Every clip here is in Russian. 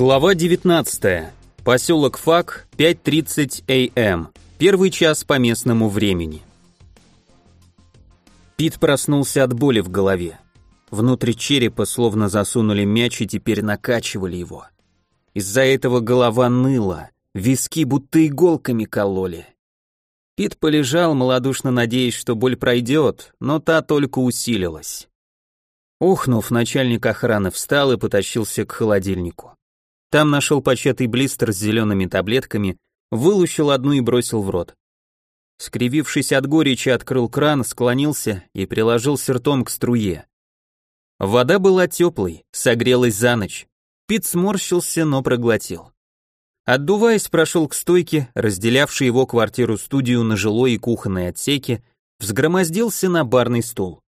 Глава 19. Поселок Фак, 5.30 ам. Первый час по местному времени. Пит проснулся от боли в голове. Внутрь черепа словно засунули мяч и теперь накачивали его. Из-за этого голова ныла, виски будто иголками кололи. Пит полежал, малодушно надеясь, что боль пройдет, но та только усилилась. Ухнув, начальник охраны встал и потащился к холодильнику. Там нашел початый блистер с зелеными таблетками, вылущил одну и бросил в рот. Скривившись от горечи, открыл кран, склонился и приложился ртом к струе. Вода была теплой, согрелась за ночь. Пит сморщился, но проглотил. Отдуваясь, прошел к стойке, разделявшей его квартиру-студию на жилой и кухонной отсеки, взгромоздился на барный стул.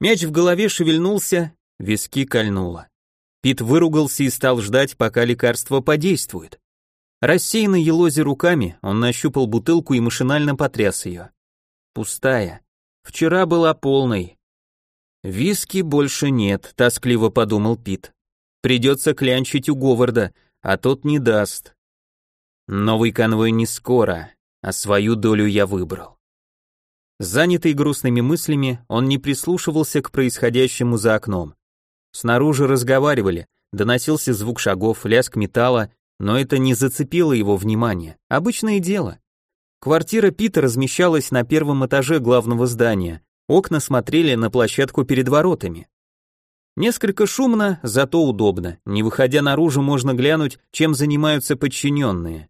Мяч в голове шевельнулся, виски кольнуло. Пит выругался и стал ждать, пока лекарство подействует. Рассеянно елозя руками, он нащупал бутылку и машинально потряс ее. Пустая. Вчера была полной. Виски больше нет, тоскливо подумал Пит. Придется клянчить у Говарда, а тот не даст. Новый конвой не скоро, а свою долю я выбрал. Занятый грустными мыслями, он не прислушивался к происходящему за окном. Снаружи разговаривали, доносился звук шагов, лязг металла, но это не зацепило его внимание. Обычное дело. Квартира Пита размещалась на первом этаже главного здания. Окна смотрели на площадку перед воротами. Несколько шумно, зато удобно. Не выходя наружу, можно глянуть, чем занимаются подчиненные.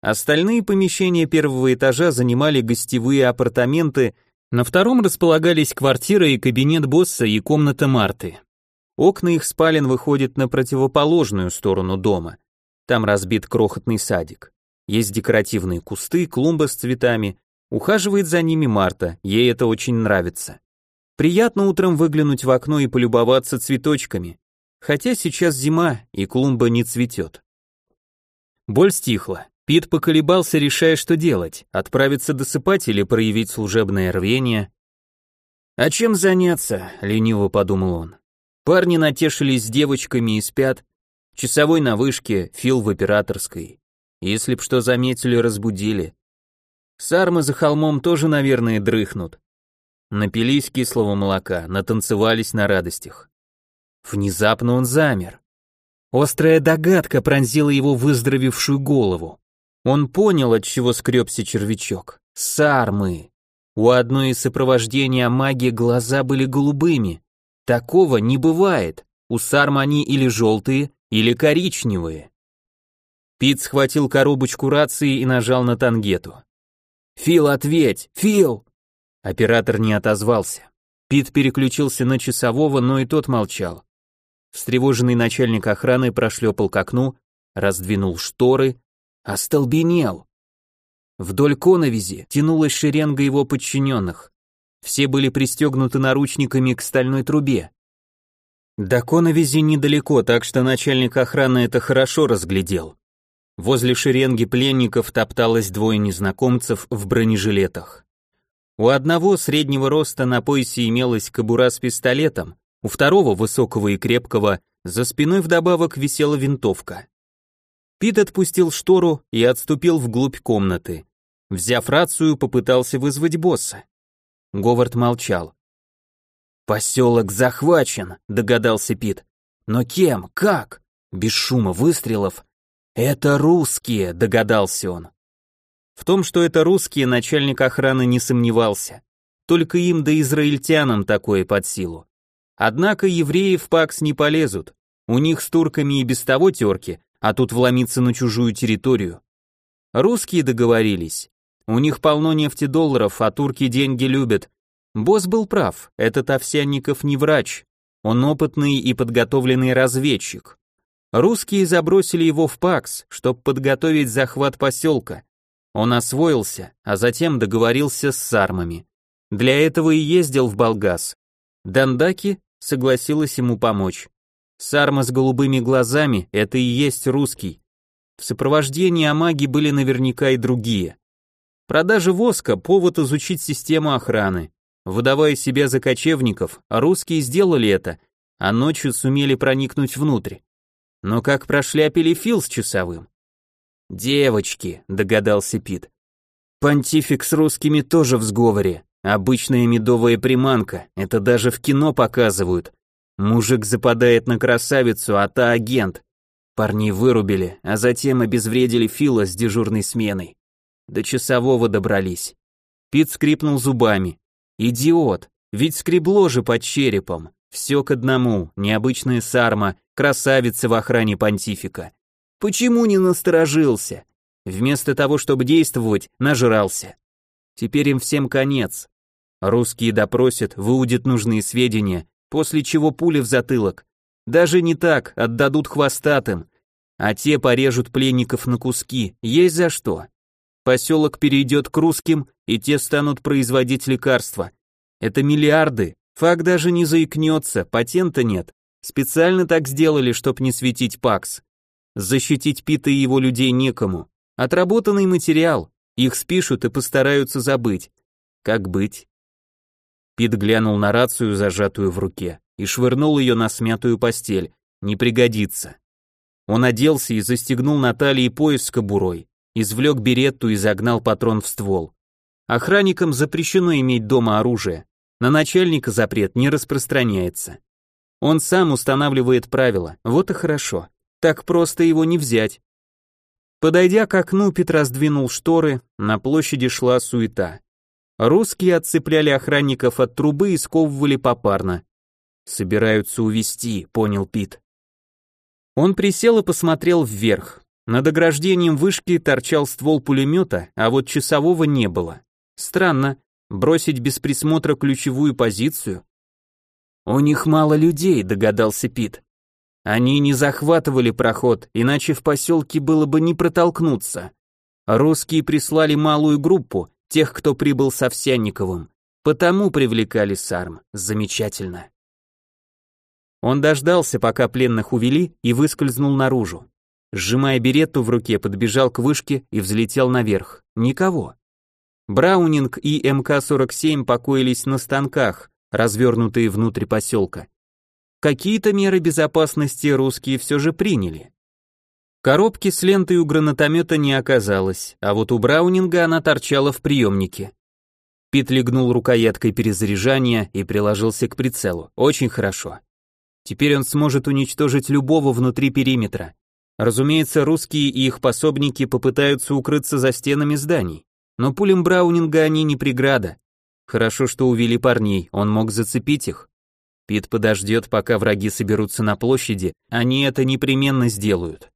Остальные помещения первого этажа занимали гостевые апартаменты, на втором располагались квартира и кабинет босса и комната Марты. Окна их спален выходят на противоположную сторону дома. Там разбит крохотный садик. Есть декоративные кусты, клумба с цветами. Ухаживает за ними Марта, ей это очень нравится. Приятно утром выглянуть в окно и полюбоваться цветочками. Хотя сейчас зима, и клумба не цветет. Боль стихла. Пит поколебался, решая, что делать, отправиться досыпать или проявить служебное рвение. «А чем заняться?» — лениво подумал он. Парни натешились с девочками и спят, Часовой на вышке, Фил в операторской. Если б что заметили, разбудили. Сармы за холмом тоже, наверное, дрыхнут. Напились кислого молока, натанцевались на радостях. Внезапно он замер. Острая догадка пронзила его выздоровевшую голову. Он понял, от чего скребся червячок. Сармы. У одной из сопровождения магии глаза были голубыми. Такого не бывает. У сарм они или желтые, или коричневые. Пит схватил коробочку рации и нажал на тангету. «Фил, ответь! Фил!» Оператор не отозвался. Пит переключился на часового, но и тот молчал. Встревоженный начальник охраны прошлепал к окну, раздвинул шторы, остолбенел. Вдоль коновизи тянулась шеренга его подчиненных. Все были пристегнуты наручниками к стальной трубе. До коновизи недалеко, так что начальник охраны это хорошо разглядел. Возле шеренги пленников топталось двое незнакомцев в бронежилетах. У одного среднего роста на поясе имелась кобура с пистолетом, у второго, высокого и крепкого, за спиной вдобавок висела винтовка. Пит отпустил штору и отступил вглубь комнаты. Взяв рацию, попытался вызвать босса. Говард молчал. «Поселок захвачен», — догадался Пит. «Но кем? Как?» Без шума выстрелов. «Это русские», — догадался он. В том, что это русские, начальник охраны не сомневался. Только им да израильтянам такое под силу. Однако евреи в ПАКС не полезут. У них с турками и без того терки, а тут вломиться на чужую территорию. Русские договорились. У них полно нефтедолларов, а турки деньги любят, Босс был прав, этот Овсянников не врач, он опытный и подготовленный разведчик. Русские забросили его в ПАКС, чтобы подготовить захват поселка. Он освоился, а затем договорился с сармами. Для этого и ездил в Болгас. Дандаки согласилась ему помочь. Сарма с голубыми глазами — это и есть русский. В сопровождении Амаги были наверняка и другие. Продажа воска — повод изучить систему охраны. Выдавая себя за кочевников, русские сделали это, а ночью сумели проникнуть внутрь. Но как прошляпили Фил с часовым? Девочки, догадался Пит. Понтифик с русскими тоже в сговоре. Обычная медовая приманка, это даже в кино показывают. Мужик западает на красавицу, а та агент. Парни вырубили, а затем обезвредили Фила с дежурной сменой. До часового добрались. Пит скрипнул зубами. Идиот, ведь скребло же под черепом. Все к одному, необычная сарма, красавица в охране понтифика. Почему не насторожился? Вместо того, чтобы действовать, нажрался. Теперь им всем конец. Русские допросят, выудят нужные сведения, после чего пули в затылок. Даже не так, отдадут хвостатым. А те порежут пленников на куски, есть за что. Поселок перейдет к русским, и те станут производить лекарства. Это миллиарды, фак даже не заикнется, патента нет. Специально так сделали, чтоб не светить ПАКС. Защитить Пита и его людей некому. Отработанный материал, их спишут и постараются забыть. Как быть? Пит глянул на рацию, зажатую в руке, и швырнул ее на смятую постель. Не пригодится. Он оделся и застегнул на талии пояс с кобурой, извлек беретту и загнал патрон в ствол. Охранникам запрещено иметь дома оружие. На начальника запрет не распространяется. Он сам устанавливает правила, вот и хорошо. Так просто его не взять. Подойдя к окну, Пит раздвинул шторы, на площади шла суета. Русские отцепляли охранников от трубы и сковывали попарно. «Собираются увести, понял Пит. Он присел и посмотрел вверх. Над ограждением вышки торчал ствол пулемета, а вот часового не было. Странно, бросить без присмотра ключевую позицию. «У них мало людей», — догадался Пит. «Они не захватывали проход, иначе в поселке было бы не протолкнуться. Русские прислали малую группу, тех, кто прибыл с Овсянниковым. Потому привлекали Сарм. Замечательно. Он дождался, пока пленных увели, и выскользнул наружу. Сжимая беретту в руке, подбежал к вышке и взлетел наверх. Никого. Браунинг и МК-47 покоились на станках, развернутые внутрь поселка. Какие-то меры безопасности русские все же приняли. Коробки с лентой у гранатомета не оказалось, а вот у Браунинга она торчала в приемнике. Пит легнул рукояткой перезаряжания и приложился к прицелу. Очень хорошо. Теперь он сможет уничтожить любого внутри периметра. Разумеется, русские и их пособники попытаются укрыться за стенами зданий, но пулем Браунинга они не преграда. Хорошо, что увели парней, он мог зацепить их. Пит подождет, пока враги соберутся на площади, они это непременно сделают.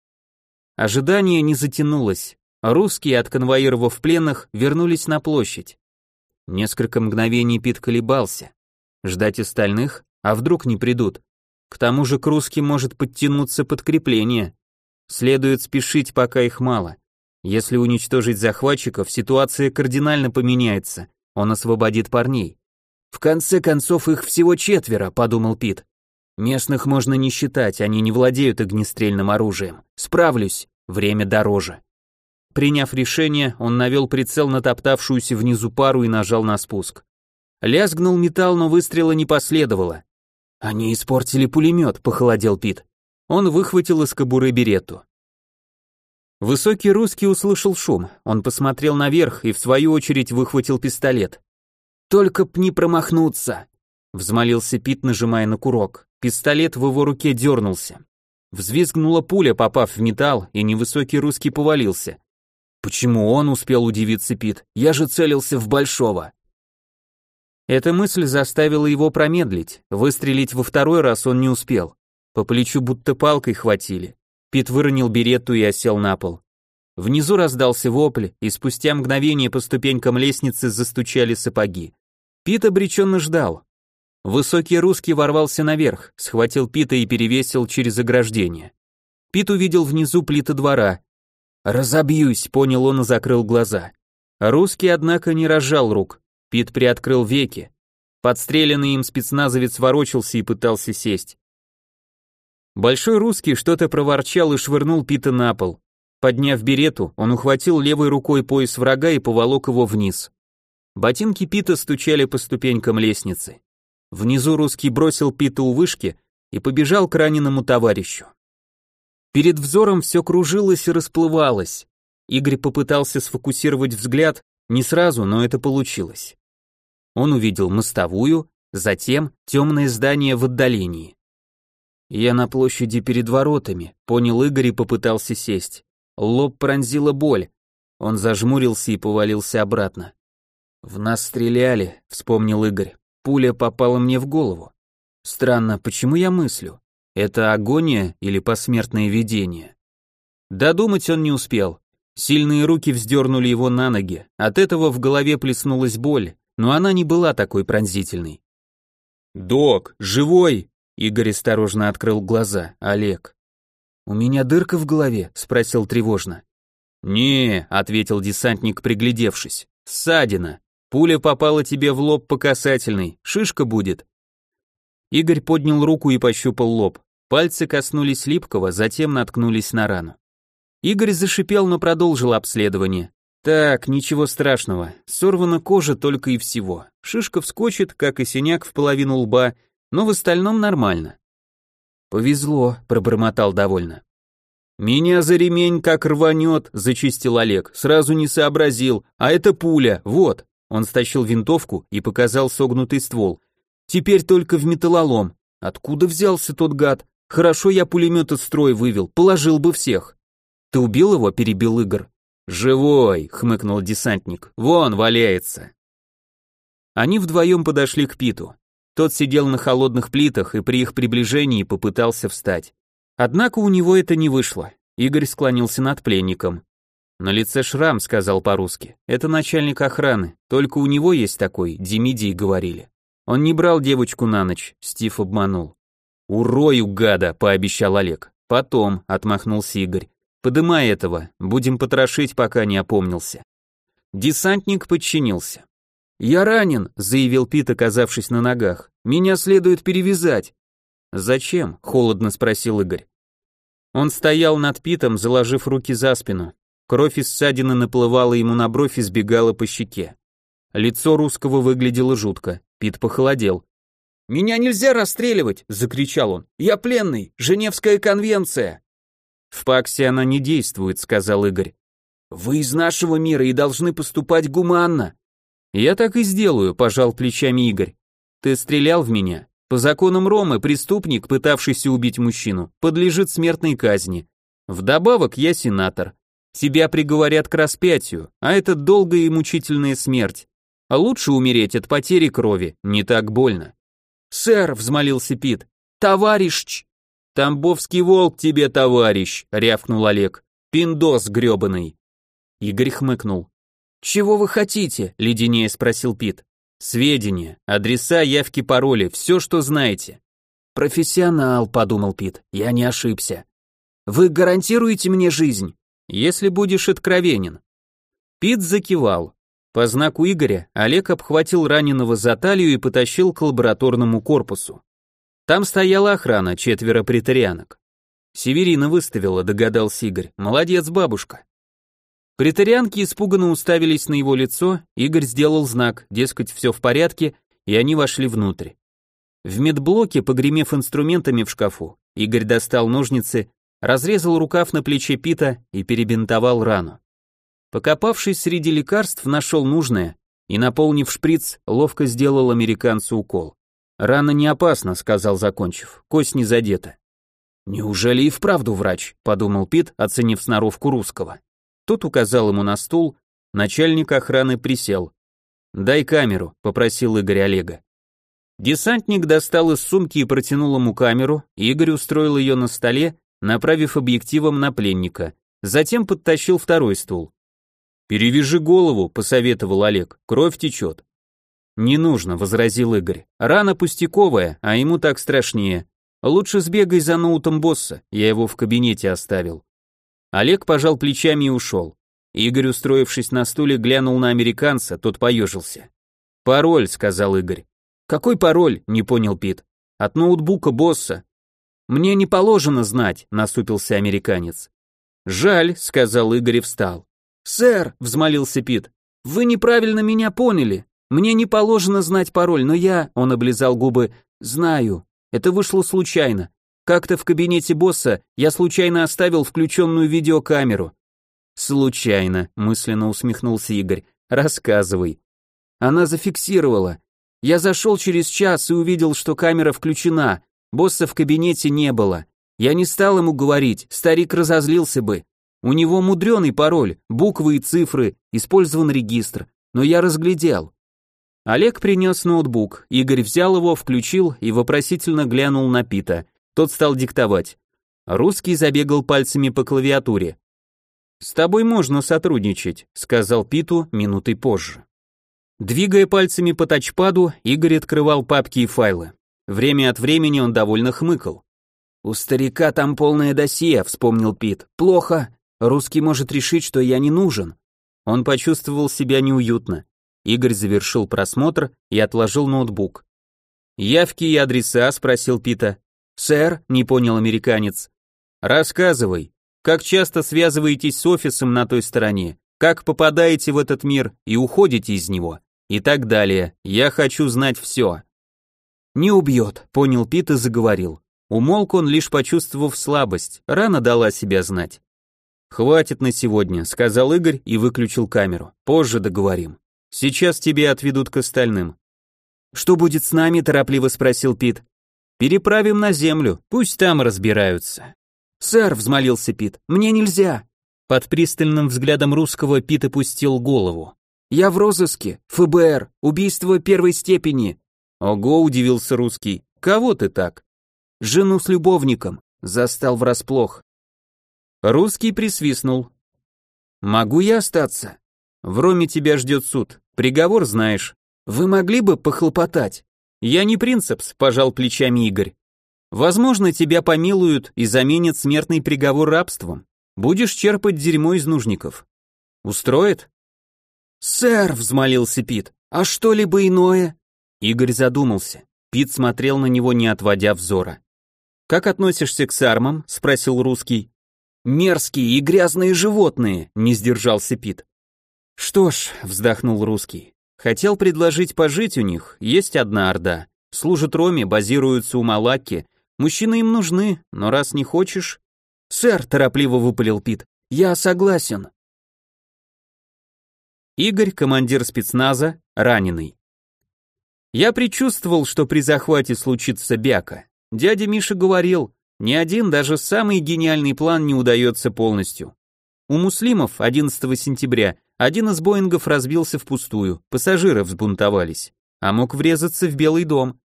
Ожидание не затянулось. Русские, отконвоировав пленных, вернулись на площадь. Несколько мгновений Пит колебался. Ждать остальных? А вдруг не придут? К тому же к русским может подтянуться подкрепление. Следует спешить, пока их мало. Если уничтожить захватчиков, ситуация кардинально поменяется. Он освободит парней. В конце концов, их всего четверо, подумал Пит. Местных можно не считать, они не владеют огнестрельным оружием. Справлюсь, время дороже. Приняв решение, он навел прицел на топтавшуюся внизу пару и нажал на спуск. Лязгнул металл, но выстрела не последовало. Они испортили пулемет, похолодел Пит. Он выхватил из кобуры берету. Высокий русский услышал шум. Он посмотрел наверх и в свою очередь выхватил пистолет. Только б не промахнуться, взмолился Пит, нажимая на курок. Пистолет в его руке дернулся. Взвизгнула пуля, попав в металл, и невысокий русский повалился. Почему он успел удивиться Пит? Я же целился в большого. Эта мысль заставила его промедлить. Выстрелить во второй раз он не успел. По плечу будто палкой хватили. Пит выронил беретту и осел на пол. Внизу раздался вопль, и спустя мгновение по ступенькам лестницы застучали сапоги. Пит обреченно ждал. Высокий русский ворвался наверх, схватил Пита и перевесил через ограждение. Пит увидел внизу плиты двора. «Разобьюсь», — понял он и закрыл глаза. Русский, однако, не разжал рук. Пит приоткрыл веки. Подстреленный им спецназовец ворочался и пытался сесть. Большой русский что-то проворчал и швырнул Пита на пол. Подняв берету, он ухватил левой рукой пояс врага и поволок его вниз. Ботинки Пита стучали по ступенькам лестницы. Внизу русский бросил Пита у вышки и побежал к раненому товарищу. Перед взором все кружилось и расплывалось. Игорь попытался сфокусировать взгляд, не сразу, но это получилось. Он увидел мостовую, затем темное здание в отдалении. Я на площади перед воротами, понял Игорь и попытался сесть. Лоб пронзила боль. Он зажмурился и повалился обратно. В нас стреляли, вспомнил Игорь. Пуля попала мне в голову. Странно, почему я мыслю? Это агония или посмертное видение? Додумать он не успел. Сильные руки вздернули его на ноги. От этого в голове плеснулась боль, но она не была такой пронзительной. «Док, живой!» Игорь осторожно открыл глаза. Олег. «У меня дырка в голове?» — спросил тревожно. «Не», — ответил десантник, приглядевшись. «Ссадина. Пуля попала тебе в лоб по касательной. Шишка будет. Игорь поднял руку и пощупал лоб. Пальцы коснулись липкого, затем наткнулись на рану. Игорь зашипел, но продолжил обследование. Так, ничего страшного. Сорвана кожа только и всего. Шишка вскочит, как и синяк в половину лба, но в остальном нормально. Повезло, пробормотал довольно. Меня за ремень как рванет, зачистил Олег. Сразу не сообразил. А это пуля, вот. Он стащил винтовку и показал согнутый ствол. Теперь только в металлолом. Откуда взялся тот гад? Хорошо я пулемет из строя вывел, положил бы всех. Ты убил его? перебил Игорь. Живой, хмыкнул десантник. Вон валяется. Они вдвоем подошли к Питу. Тот сидел на холодных плитах и при их приближении попытался встать. Однако у него это не вышло. Игорь склонился над пленником. На лице шрам, сказал по-русски. Это начальник охраны, только у него есть такой, Демидий говорили. Он не брал девочку на ночь, Стив обманул. «Урою, гада!» — пообещал Олег. «Потом», — отмахнулся Игорь. «Подымай этого, будем потрошить, пока не опомнился». Десантник подчинился. «Я ранен», — заявил Пит, оказавшись на ногах. «Меня следует перевязать». «Зачем?» — холодно спросил Игорь. Он стоял над Питом, заложив руки за спину. Кровь из ссадины наплывала ему на бровь и сбегала по щеке. Лицо русского выглядело жутко. Пит похолодел. «Меня нельзя расстреливать!» — закричал он. «Я пленный! Женевская конвенция!» «В Паксе она не действует», — сказал Игорь. «Вы из нашего мира и должны поступать гуманно». «Я так и сделаю», — пожал плечами Игорь. «Ты стрелял в меня. По законам Ромы преступник, пытавшийся убить мужчину, подлежит смертной казни. Вдобавок я сенатор. Тебя приговорят к распятию, а это долгая и мучительная смерть. А лучше умереть от потери крови, не так больно. «Сэр», — взмолился Пит, — «товарищ!» «Тамбовский волк тебе, товарищ!» — рявкнул Олег. «Пиндос грёбаный!» Игорь хмыкнул. «Чего вы хотите?» — леденее спросил Пит. «Сведения, адреса, явки, пароли, все, что знаете». «Профессионал», — подумал Пит, — «я не ошибся». «Вы гарантируете мне жизнь?» «Если будешь откровенен». Пит закивал. По знаку Игоря Олег обхватил раненого за талию и потащил к лабораторному корпусу. Там стояла охрана, четверо претарианок. Северина выставила, догадался Игорь. Молодец, бабушка. Претарианки испуганно уставились на его лицо, Игорь сделал знак, дескать, все в порядке, и они вошли внутрь. В медблоке, погремев инструментами в шкафу, Игорь достал ножницы, разрезал рукав на плече Пита и перебинтовал рану. Покопавшись среди лекарств, нашел нужное и, наполнив шприц, ловко сделал американцу укол. «Рана не опасна», — сказал, закончив, — «кость не задета». «Неужели и вправду врач?» — подумал Пит, оценив сноровку русского. Тот указал ему на стул, начальник охраны присел. «Дай камеру», — попросил Игорь Олега. Десантник достал из сумки и протянул ему камеру, Игорь устроил ее на столе, направив объективом на пленника, затем подтащил второй стул. «Перевяжи голову», — посоветовал Олег, — «кровь течет». «Не нужно», — возразил Игорь. «Рана пустяковая, а ему так страшнее. Лучше сбегай за ноутом босса, я его в кабинете оставил». Олег пожал плечами и ушел. Игорь, устроившись на стуле, глянул на американца, тот поежился. «Пароль», — сказал Игорь. «Какой пароль?» — не понял Пит. «От ноутбука босса». «Мне не положено знать», — насупился американец. «Жаль», — сказал Игорь и встал. «Сэр», — взмолился Пит, — «вы неправильно меня поняли. Мне не положено знать пароль, но я...» — он облизал губы. «Знаю. Это вышло случайно. Как-то в кабинете босса я случайно оставил включенную видеокамеру. Случайно, мысленно усмехнулся Игорь. Рассказывай. Она зафиксировала. Я зашел через час и увидел, что камера включена. Босса в кабинете не было. Я не стал ему говорить, старик разозлился бы. У него мудреный пароль, буквы и цифры, использован регистр, но я разглядел. Олег принес ноутбук, Игорь взял его, включил и вопросительно глянул на Пита. Тот стал диктовать. Русский забегал пальцами по клавиатуре. «С тобой можно сотрудничать», — сказал Питу минутой позже. Двигая пальцами по тачпаду, Игорь открывал папки и файлы. Время от времени он довольно хмыкал. «У старика там полное досье», — вспомнил Пит. «Плохо. Русский может решить, что я не нужен». Он почувствовал себя неуютно. Игорь завершил просмотр и отложил ноутбук. «Явки и адреса?» — спросил Пита. «Сэр», — не понял американец. «Рассказывай, как часто связываетесь с офисом на той стороне, как попадаете в этот мир и уходите из него, и так далее. Я хочу знать все». «Не убьет», — понял Пит и заговорил. Умолк он, лишь почувствовав слабость, рано дала себя знать. «Хватит на сегодня», — сказал Игорь и выключил камеру. «Позже договорим. Сейчас тебе отведут к остальным». «Что будет с нами?» — торопливо спросил Пит. «Переправим на землю, пусть там разбираются». «Сэр», — взмолился Пит, — «мне нельзя». Под пристальным взглядом русского Пит опустил голову. «Я в розыске, ФБР, убийство первой степени». «Ого», — удивился русский, — «кого ты так?» Жену с любовником. Застал врасплох. Русский присвистнул. Могу я остаться? В Роме тебя ждет суд. Приговор знаешь. Вы могли бы похлопотать? Я не принцепс, пожал плечами Игорь. Возможно, тебя помилуют и заменят смертный приговор рабством. Будешь черпать дерьмо из нужников. Устроит? Сэр, взмолился Пит. А что-либо иное? Игорь задумался. Пит смотрел на него, не отводя взора. «Как относишься к сармам?» — спросил русский. «Мерзкие и грязные животные», — не сдержался Пит. «Что ж», — вздохнул русский, — «хотел предложить пожить у них, есть одна орда. Служат Роме, базируются у Малакки. Мужчины им нужны, но раз не хочешь...» «Сэр», — торопливо выпалил Пит, — «я согласен». Игорь, командир спецназа, раненый. Я предчувствовал, что при захвате случится бяка. Дядя Миша говорил, ни один, даже самый гениальный план не удается полностью. У муслимов 11 сентября один из Боингов разбился впустую, пассажиры взбунтовались, а мог врезаться в Белый дом.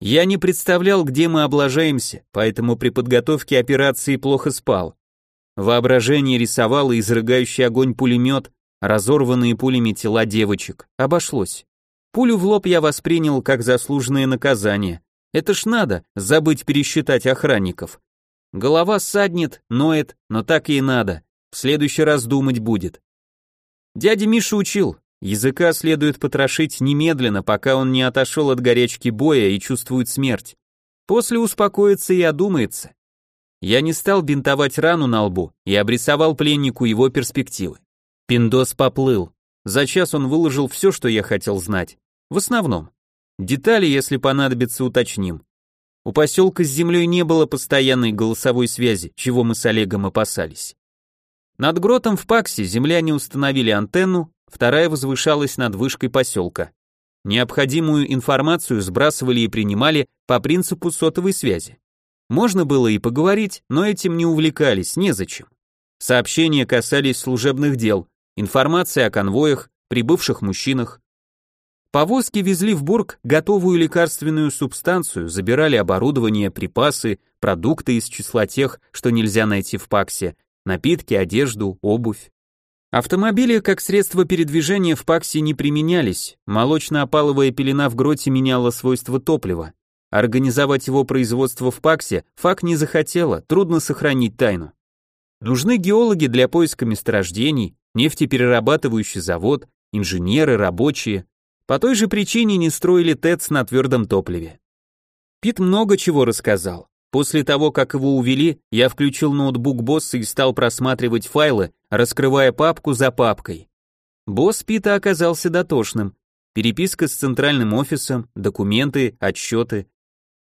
Я не представлял, где мы облажаемся, поэтому при подготовке операции плохо спал. Воображение рисовало изрыгающий огонь пулемет, разорванные пулями тела девочек. Обошлось. Пулю в лоб я воспринял как заслуженное наказание, это ж надо, забыть пересчитать охранников. Голова саднет, ноет, но так и надо. В следующий раз думать будет. Дядя Миша учил, языка следует потрошить немедленно, пока он не отошел от горячки боя и чувствует смерть. После успокоится и одумается. Я не стал бинтовать рану на лбу и обрисовал пленнику его перспективы. Пиндос поплыл. За час он выложил все, что я хотел знать. В основном. Детали, если понадобится, уточним. У поселка с землей не было постоянной голосовой связи, чего мы с Олегом опасались. Над гротом в Паксе земляне установили антенну, вторая возвышалась над вышкой поселка. Необходимую информацию сбрасывали и принимали по принципу сотовой связи. Можно было и поговорить, но этим не увлекались, незачем. Сообщения касались служебных дел, информации о конвоях, прибывших мужчинах, Повозки везли в Бург готовую лекарственную субстанцию, забирали оборудование, припасы, продукты из числа тех, что нельзя найти в Паксе, напитки, одежду, обувь. Автомобили как средство передвижения в Паксе не применялись, молочно-опаловая пелена в гроте меняла свойства топлива. Организовать его производство в Паксе ФАК не захотела, трудно сохранить тайну. Нужны геологи для поиска месторождений, нефтеперерабатывающий завод, инженеры, рабочие, по той же причине не строили ТЭЦ на твердом топливе. Пит много чего рассказал. После того, как его увели, я включил ноутбук босса и стал просматривать файлы, раскрывая папку за папкой. Босс Пита оказался дотошным. Переписка с центральным офисом, документы, отчеты.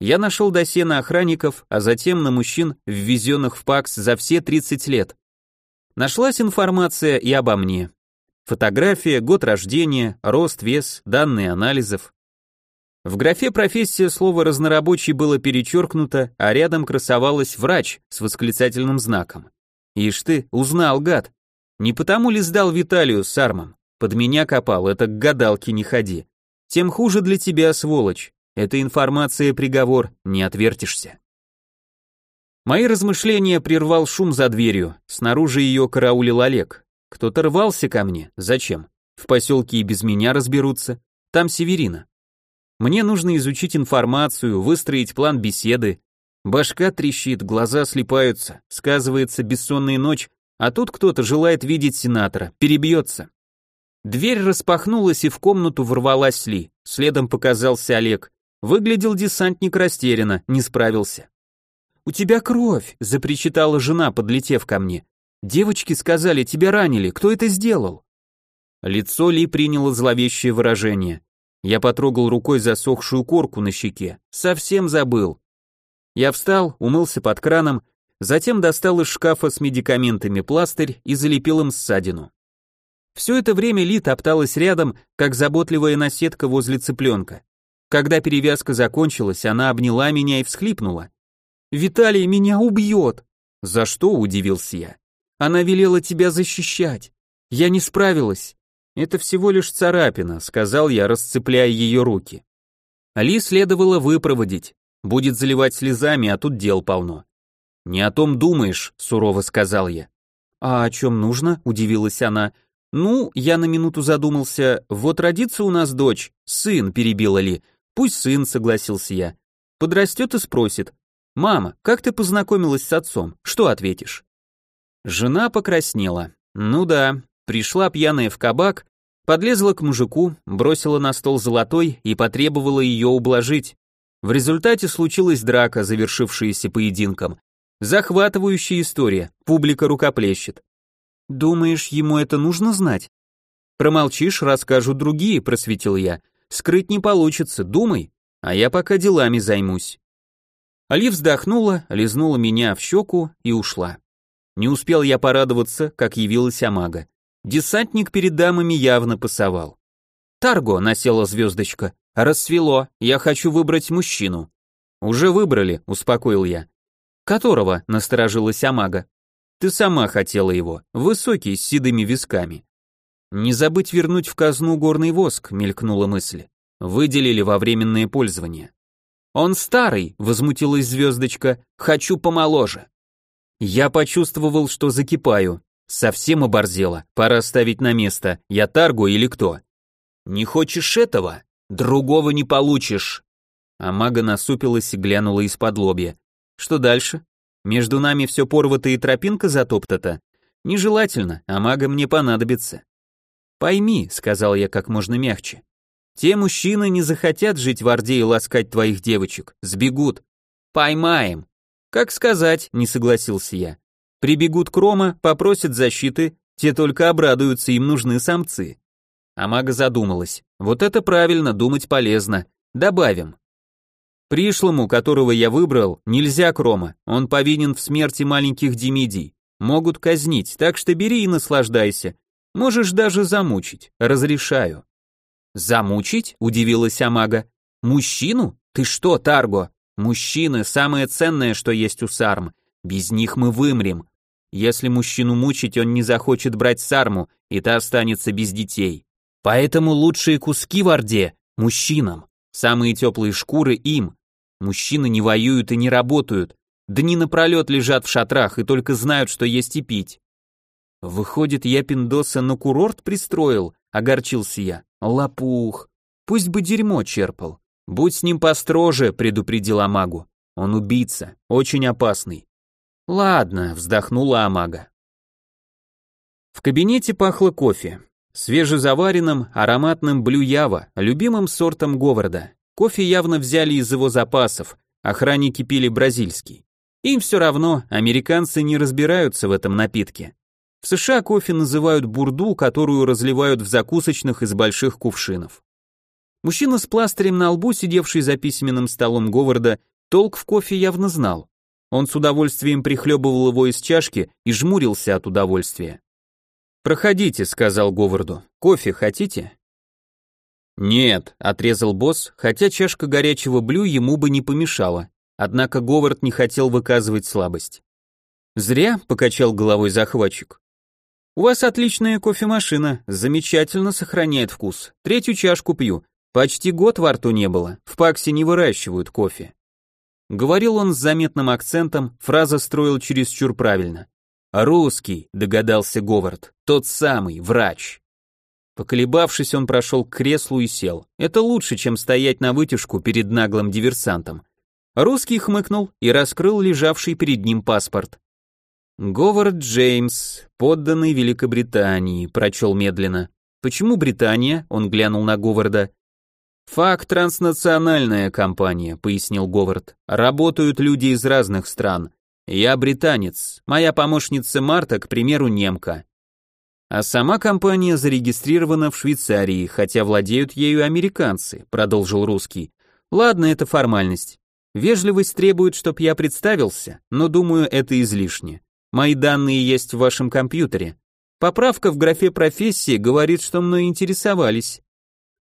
Я нашел досье на охранников, а затем на мужчин, ввезенных в ПАКС за все 30 лет. Нашлась информация и обо мне. Фотография, год рождения, рост, вес, данные анализов. В графе «профессия» слово «разнорабочий» было перечеркнуто, а рядом красовалась «врач» с восклицательным знаком. Ишь ты, узнал, гад. Не потому ли сдал Виталию с армом? Под меня копал, это к гадалке не ходи. Тем хуже для тебя, сволочь. Эта информация приговор, не отвертишься. Мои размышления прервал шум за дверью, снаружи ее караулил Олег. Кто-то рвался ко мне, зачем? В поселке и без меня разберутся, там Северина. Мне нужно изучить информацию, выстроить план беседы. Башка трещит, глаза слипаются, сказывается бессонная ночь, а тут кто-то желает видеть сенатора, перебьется. Дверь распахнулась и в комнату ворвалась Ли, следом показался Олег. Выглядел десантник растерянно, не справился. «У тебя кровь!» — запричитала жена, подлетев ко мне. «Девочки сказали, тебя ранили, кто это сделал?» Лицо Ли приняло зловещее выражение. Я потрогал рукой засохшую корку на щеке. Совсем забыл. Я встал, умылся под краном, затем достал из шкафа с медикаментами пластырь и залепил им ссадину. Все это время Ли топталась рядом, как заботливая наседка возле цыпленка. Когда перевязка закончилась, она обняла меня и всхлипнула. «Виталий меня убьет!» «За что?» – удивился я. «Она велела тебя защищать. Я не справилась. Это всего лишь царапина», – сказал я, расцепляя ее руки. Ли следовало выпроводить. Будет заливать слезами, а тут дел полно. «Не о том думаешь», — сурово сказал я. «А о чем нужно?» — удивилась она. «Ну, я на минуту задумался. Вот родится у нас дочь, сын», — перебила Ли. «Пусть сын», — согласился я. «Подрастет и спросит. «Мама, как ты познакомилась с отцом? Что ответишь?» Жена покраснела. Ну да, пришла пьяная в кабак, подлезла к мужику, бросила на стол золотой и потребовала ее ублажить. В результате случилась драка, завершившаяся поединком. Захватывающая история, публика рукоплещет. Думаешь, ему это нужно знать? Промолчишь, расскажут другие, просветил я. Скрыть не получится, думай, а я пока делами займусь. Али вздохнула, лизнула меня в щеку и ушла. Не успел я порадоваться, как явилась Амага. Десантник перед дамами явно пасовал. «Тарго», — насела звездочка, — «рассвело, я хочу выбрать мужчину». «Уже выбрали», — успокоил я. «Которого?» — насторожилась Амага. «Ты сама хотела его, высокий, с седыми висками». «Не забыть вернуть в казну горный воск», — мелькнула мысль. «Выделили во временное пользование». «Он старый», — возмутилась звездочка, — «хочу помоложе». Я почувствовал, что закипаю. Совсем оборзела, пора ставить на место, я Тарго или кто? «Не хочешь этого? Другого не получишь». А мага насупилась и глянула из-под лобья. «Что дальше? Между нами все порвато и тропинка затоптата? Нежелательно, а мага мне понадобится». «Пойми», — сказал я как можно мягче, те мужчины не захотят жить в Орде и ласкать твоих девочек, сбегут. Поймаем. Как сказать, не согласился я. Прибегут к Рома, попросят защиты, те только обрадуются, им нужны самцы. Амага задумалась. Вот это правильно, думать полезно. Добавим. Пришлому, которого я выбрал, нельзя Крома, он повинен в смерти маленьких Демидий. Могут казнить, так что бери и наслаждайся. Можешь даже замучить, разрешаю. «Замучить?» — удивилась Амага. «Мужчину? Ты что, Тарго? Мужчины — самое ценное, что есть у Сарм. Без них мы вымрем. Если мужчину мучить, он не захочет брать Сарму, и та останется без детей. Поэтому лучшие куски в Орде — мужчинам. Самые теплые шкуры — им. Мужчины не воюют и не работают. Дни напролет лежат в шатрах и только знают, что есть и пить. Выходит, я пиндоса на курорт пристроил, огорчился я. Лопух. Пусть бы дерьмо черпал. Будь с ним построже, предупредила Амагу. Он убийца, очень опасный. Ладно, вздохнула Амага. В кабинете пахло кофе. Свежезаваренным, ароматным блюява, любимым сортом Говарда. Кофе явно взяли из его запасов, охранники пили бразильский. Им все равно, американцы не разбираются в этом напитке. В США кофе называют бурду, которую разливают в закусочных из больших кувшинов. Мужчина с пластырем на лбу, сидевший за письменным столом Говарда, толк в кофе явно знал. Он с удовольствием прихлебывал его из чашки и жмурился от удовольствия. «Проходите», — сказал Говарду. «Кофе хотите?» «Нет», — отрезал босс, хотя чашка горячего блю ему бы не помешала. Однако Говард не хотел выказывать слабость. «Зря», — покачал головой захватчик. «У вас отличная кофемашина, замечательно сохраняет вкус. Третью чашку пью. Почти год во рту не было, в Паксе не выращивают кофе». Говорил он с заметным акцентом, фраза строил чересчур правильно. «Русский», — догадался Говард, — «тот самый, врач». Поколебавшись, он прошел к креслу и сел. Это лучше, чем стоять на вытяжку перед наглым диверсантом. Русский хмыкнул и раскрыл лежавший перед ним паспорт. «Говард Джеймс, подданный Великобритании», — прочел медленно. «Почему Британия?» — он глянул на Говарда. «Факт транснациональная компания», — пояснил Говард. «Работают люди из разных стран. Я британец, моя помощница Марта, к примеру, немка. А сама компания зарегистрирована в Швейцарии, хотя владеют ею американцы, продолжил русский. Ладно, это формальность. Вежливость требует, чтоб я представился, но думаю, это излишне. Мои данные есть в вашем компьютере. Поправка в графе профессии говорит, что мной интересовались.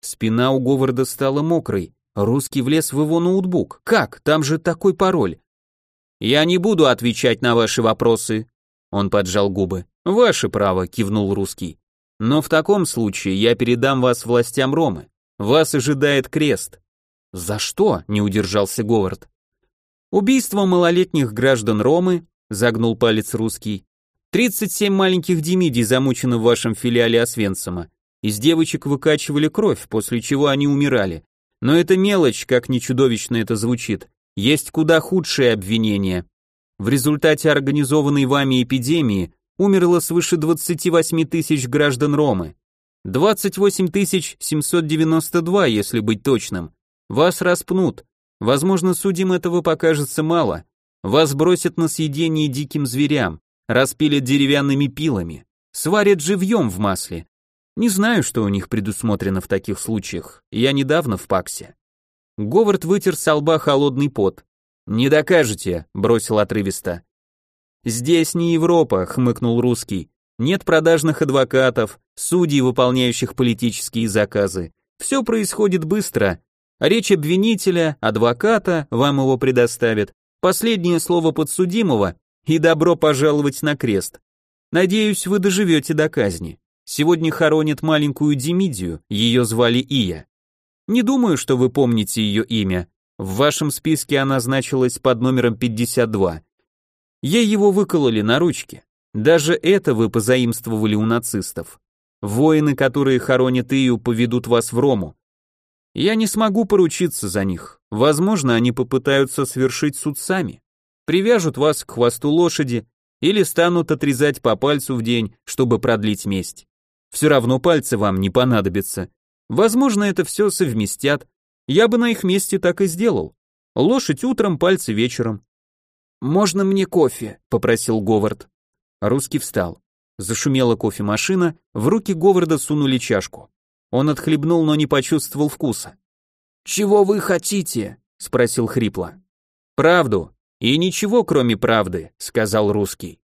Спина у Говарда стала мокрой. Русский влез в его ноутбук. Как? Там же такой пароль. «Я не буду отвечать на ваши вопросы», — он поджал губы. «Ваше право», — кивнул русский. «Но в таком случае я передам вас властям Ромы. Вас ожидает крест». «За что?» — не удержался Говард. «Убийство малолетних граждан Ромы», — загнул палец русский. «37 маленьких демидий замучены в вашем филиале Освенцима. Из девочек выкачивали кровь, после чего они умирали. Но это мелочь, как не чудовищно это звучит. Есть куда худшие обвинения. В результате организованной вами эпидемии умерло свыше 28 тысяч граждан Ромы. 28 792, если быть точным. Вас распнут. Возможно, судим этого покажется мало. Вас бросят на съедение диким зверям, распилят деревянными пилами, сварят живьем в масле. Не знаю, что у них предусмотрено в таких случаях. Я недавно в Паксе. Говард вытер с лба холодный пот. «Не докажете», — бросил отрывисто. «Здесь не Европа», — хмыкнул русский. «Нет продажных адвокатов, судей, выполняющих политические заказы. Все происходит быстро. Речь обвинителя, адвоката, вам его предоставят. Последнее слово подсудимого и добро пожаловать на крест. Надеюсь, вы доживете до казни. Сегодня хоронят маленькую Демидию, ее звали Ия. Не думаю, что вы помните ее имя. В вашем списке она значилась под номером 52. Ей его выкололи на ручке. Даже это вы позаимствовали у нацистов. Воины, которые хоронят Ию, поведут вас в Рому. Я не смогу поручиться за них. Возможно, они попытаются совершить суд сами. Привяжут вас к хвосту лошади или станут отрезать по пальцу в день, чтобы продлить месть. Все равно пальцы вам не понадобятся. Возможно, это все совместят. Я бы на их месте так и сделал. Лошадь утром, пальцы вечером. «Можно мне кофе?» — попросил Говард. Русский встал. Зашумела кофемашина, в руки Говарда сунули чашку. Он отхлебнул, но не почувствовал вкуса. «Чего вы хотите?» — спросил хрипло. «Правду. И ничего, кроме правды», — сказал русский.